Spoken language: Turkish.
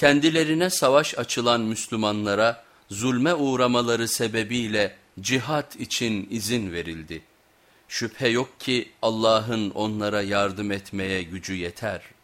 Kendilerine savaş açılan Müslümanlara zulme uğramaları sebebiyle cihat için izin verildi. Şüphe yok ki Allah'ın onlara yardım etmeye gücü yeter.''